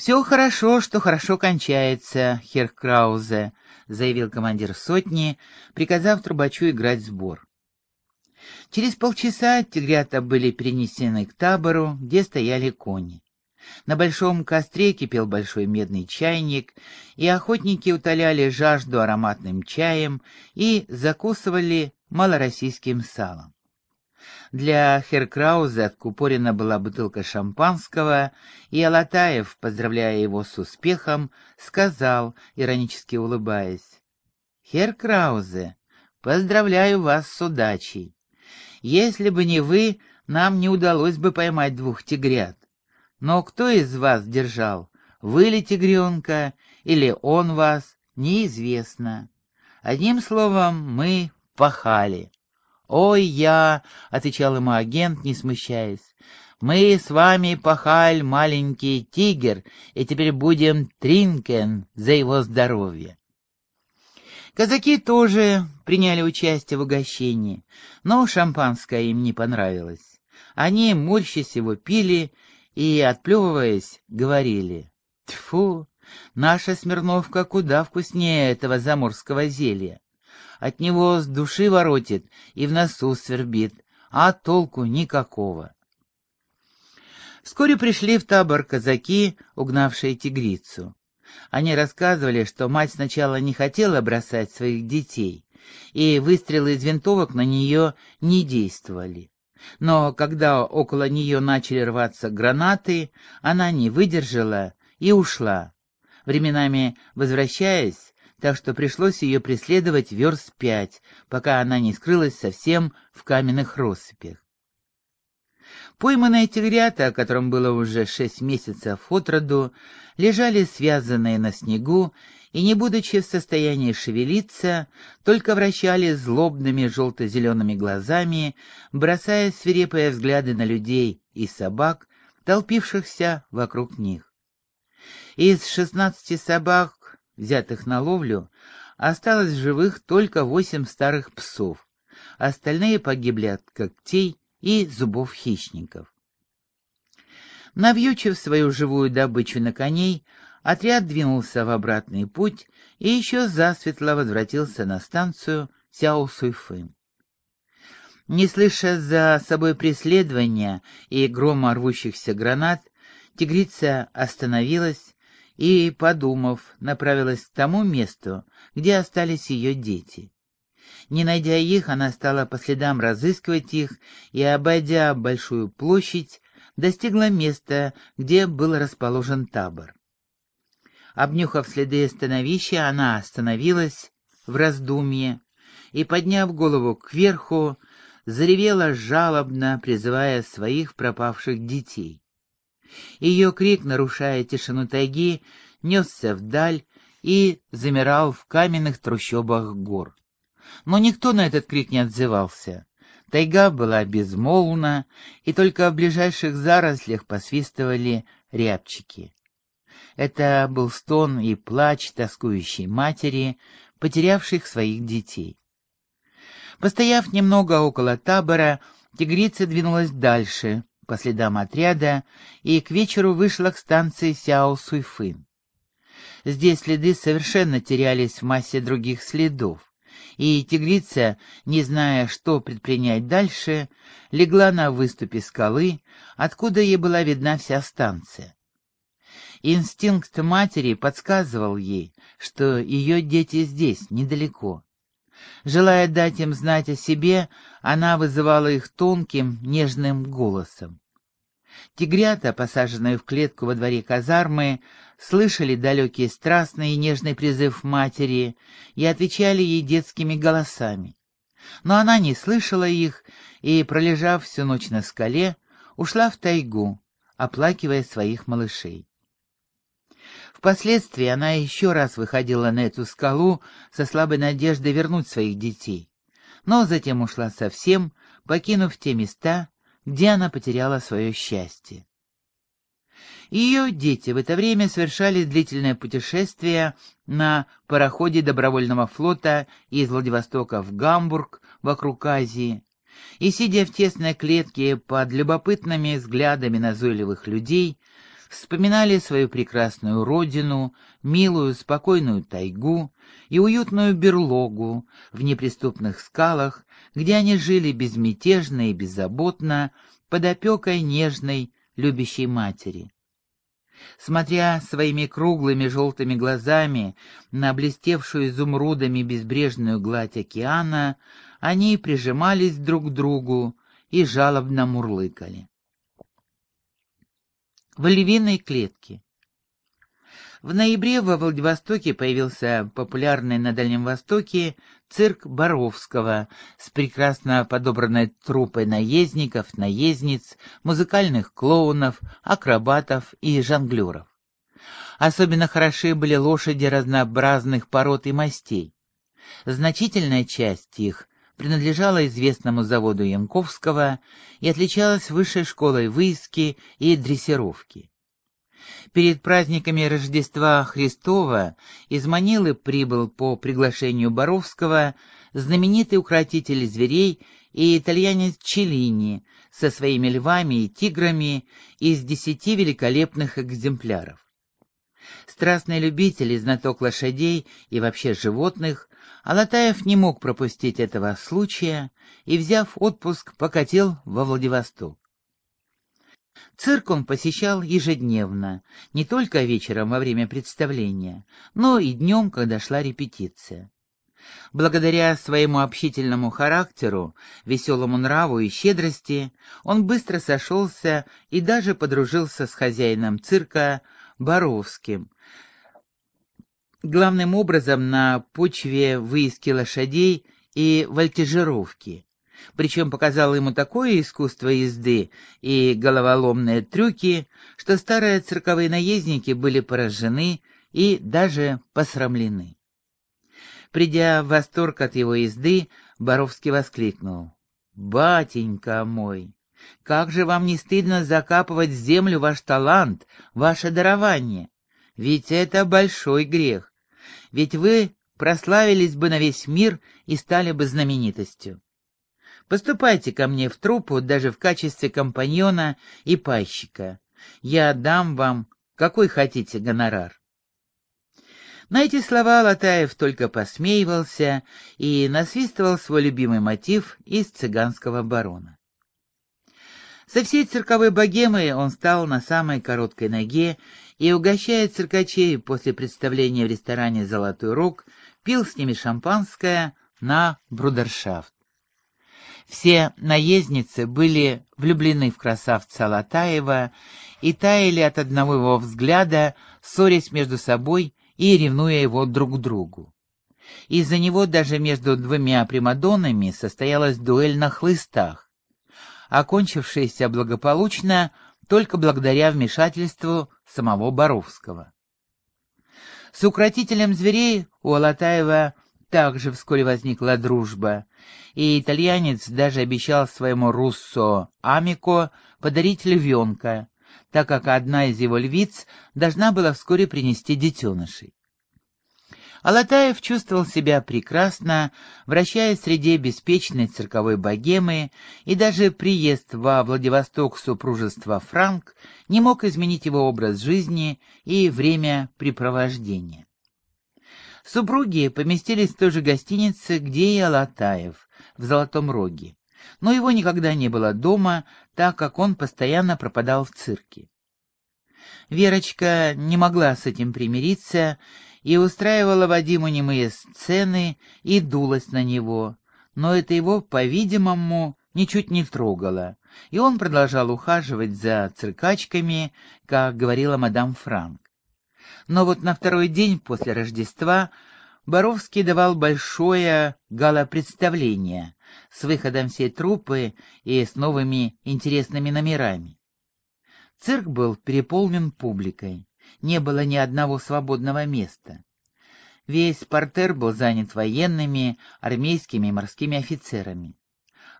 «Все хорошо, что хорошо кончается, хер Краузе», — заявил командир сотни, приказав трубачу играть сбор. Через полчаса тигрята были перенесены к табору, где стояли кони. На большом костре кипел большой медный чайник, и охотники утоляли жажду ароматным чаем и закусывали малороссийским салом. Для Херкрауза откупорена была бутылка шампанского, и Алатаев, поздравляя его с успехом, сказал, иронически улыбаясь, «Херкраузе, поздравляю вас с удачей. Если бы не вы, нам не удалось бы поймать двух тигрят. Но кто из вас держал? Вы ли тигренка или он вас? Неизвестно. Одним словом, мы пахали. «Ой, я!» — отвечал ему агент, не смущаясь. «Мы с вами пахаль маленький тигр, и теперь будем тринкен за его здоровье». Казаки тоже приняли участие в угощении, но шампанское им не понравилось. Они, морщась его, пили и, отплевываясь, говорили. «Тьфу, наша Смирновка куда вкуснее этого заморского зелья. От него с души воротит и в носу свербит, а толку никакого». Вскоре пришли в табор казаки, угнавшие тигрицу. Они рассказывали, что мать сначала не хотела бросать своих детей, и выстрелы из винтовок на нее не действовали. Но когда около нее начали рваться гранаты, она не выдержала и ушла, временами возвращаясь, так что пришлось ее преследовать верст пять, пока она не скрылась совсем в каменных россыпях. Пойманные тигрята, которым было уже шесть месяцев от роду, лежали связанные на снегу и, не будучи в состоянии шевелиться, только вращали злобными желто-зелеными глазами, бросая свирепые взгляды на людей и собак, толпившихся вокруг них. Из шестнадцати собак, взятых на ловлю, осталось в живых только восемь старых псов, остальные погибли от когтей и зубов хищников. Навьючив свою живую добычу на коней, отряд двинулся в обратный путь и еще засветло возвратился на станцию Сяо-Суйфын. Не слыша за собой преследования и грома рвущихся гранат, тигрица остановилась и, подумав, направилась к тому месту, где остались ее дети. Не найдя их, она стала по следам разыскивать их и, обойдя большую площадь, достигла места, где был расположен табор. Обнюхав следы становища, она остановилась в раздумье и, подняв голову кверху, заревела жалобно, призывая своих пропавших детей. Ее крик, нарушая тишину тайги, несся вдаль и замирал в каменных трущобах гор. Но никто на этот крик не отзывался. Тайга была безмолвна, и только в ближайших зарослях посвистывали рябчики. Это был стон и плач тоскующей матери, потерявших своих детей. Постояв немного около табора, тигрица двинулась дальше, по следам отряда, и к вечеру вышла к станции Сяо-Суйфын. Здесь следы совершенно терялись в массе других следов и тигрица, не зная, что предпринять дальше, легла на выступе скалы, откуда ей была видна вся станция. Инстинкт матери подсказывал ей, что ее дети здесь, недалеко. Желая дать им знать о себе, она вызывала их тонким, нежным голосом. Тигрята, посаженные в клетку во дворе казармы, слышали далекий страстный и нежный призыв матери и отвечали ей детскими голосами. Но она не слышала их и, пролежав всю ночь на скале, ушла в тайгу, оплакивая своих малышей. Впоследствии она еще раз выходила на эту скалу со слабой надеждой вернуть своих детей, но затем ушла совсем, покинув те места, где она потеряла свое счастье. Ее дети в это время совершали длительное путешествие на пароходе добровольного флота из Владивостока в Гамбург вокруг Азии, и, сидя в тесной клетке под любопытными взглядами назойливых людей, вспоминали свою прекрасную родину, милую, спокойную тайгу и уютную берлогу в неприступных скалах, где они жили безмятежно и беззаботно под опекой нежной, любящей матери. Смотря своими круглыми желтыми глазами на блестевшую изумрудами безбрежную гладь океана, они прижимались друг к другу и жалобно мурлыкали. В львиной клетке в ноябре во Владивостоке появился популярный на Дальнем Востоке цирк Боровского с прекрасно подобранной труппой наездников, наездниц, музыкальных клоунов, акробатов и жонглеров. Особенно хороши были лошади разнообразных пород и мастей. Значительная часть их принадлежала известному заводу Янковского и отличалась высшей школой выиски и дрессировки. Перед праздниками Рождества Христова из Манилы прибыл по приглашению Боровского знаменитый укротитель зверей и итальянец Челлини со своими львами и тиграми из десяти великолепных экземпляров. Страстный любитель и знаток лошадей и вообще животных, Алатаев не мог пропустить этого случая и, взяв отпуск, покатил во Владивосток. Цирк он посещал ежедневно, не только вечером во время представления, но и днем, когда шла репетиция. Благодаря своему общительному характеру, веселому нраву и щедрости, он быстро сошелся и даже подружился с хозяином цирка Боровским, главным образом на почве выиски лошадей и вольтежировки причем показал ему такое искусство езды и головоломные трюки, что старые цирковые наездники были поражены и даже посрамлены. Придя в восторг от его езды, Боровский воскликнул. «Батенька мой, как же вам не стыдно закапывать в землю ваш талант, ваше дарование? Ведь это большой грех. Ведь вы прославились бы на весь мир и стали бы знаменитостью. Поступайте ко мне в труппу даже в качестве компаньона и пайщика. Я дам вам какой хотите гонорар. На эти слова Латаев только посмеивался и насвистывал свой любимый мотив из «Цыганского барона». Со всей цирковой богемой он стал на самой короткой ноге и, угощая циркачей после представления в ресторане «Золотой рог», пил с ними шампанское на брудершафт. Все наездницы были влюблены в красавца Латаева и таяли от одного его взгляда, ссорясь между собой и ревнуя его друг к другу. Из-за него даже между двумя примадоннами состоялась дуэль на хлыстах, окончившаяся благополучно только благодаря вмешательству самого Боровского. С укротителем зверей у Алатаева также вскоре возникла дружба, и итальянец даже обещал своему руссо Амико подарить львенка, так как одна из его львиц должна была вскоре принести детенышей. Алатаев чувствовал себя прекрасно, вращаясь среди беспечной цирковой богемы, и даже приезд во Владивосток супружества Франк не мог изменить его образ жизни и время препровождения. Супруги поместились в той же гостинице, где и Алатаев, в Золотом Роге. Но его никогда не было дома, так как он постоянно пропадал в цирке. Верочка не могла с этим примириться и устраивала Вадиму немые сцены и дулась на него, но это его, по-видимому, ничуть не трогало, и он продолжал ухаживать за циркачками, как говорила мадам Франк. Но вот на второй день после Рождества Боровский давал большое гала-представление с выходом всей труппы и с новыми интересными номерами. Цирк был переполнен публикой, не было ни одного свободного места. Весь портер был занят военными, армейскими и морскими офицерами.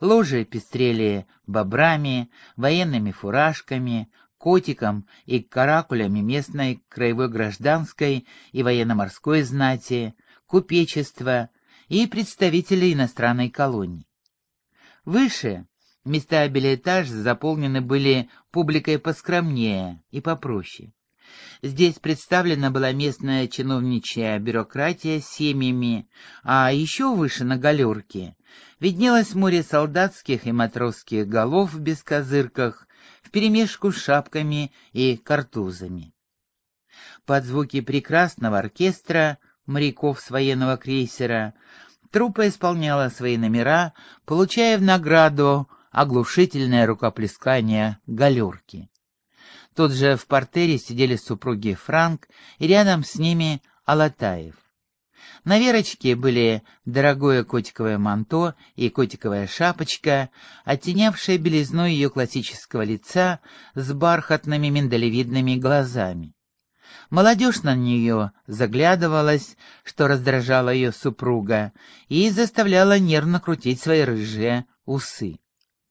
Ложи пестрели бобрами, военными фуражками, котиком и каракулями местной краевой гражданской и военно-морской знати, купечества и представителей иностранной колонии. Выше, Места билетаж заполнены были публикой поскромнее и попроще. Здесь представлена была местная чиновничья бюрократия с семьями, а еще выше на галерке виднелось море солдатских и матросских голов в бескозырках, вперемешку с шапками и картузами. Под звуки прекрасного оркестра моряков с военного крейсера труппа исполняла свои номера, получая в награду оглушительное рукоплескание галерки. Тут же в портере сидели супруги Франк, и рядом с ними Алатаев. На Верочке были дорогое котиковое манто и котиковая шапочка, оттенявшая белизну ее классического лица с бархатными миндалевидными глазами. Молодежь на нее заглядывалась, что раздражало ее супруга, и заставляла нервно крутить свои рыжие усы.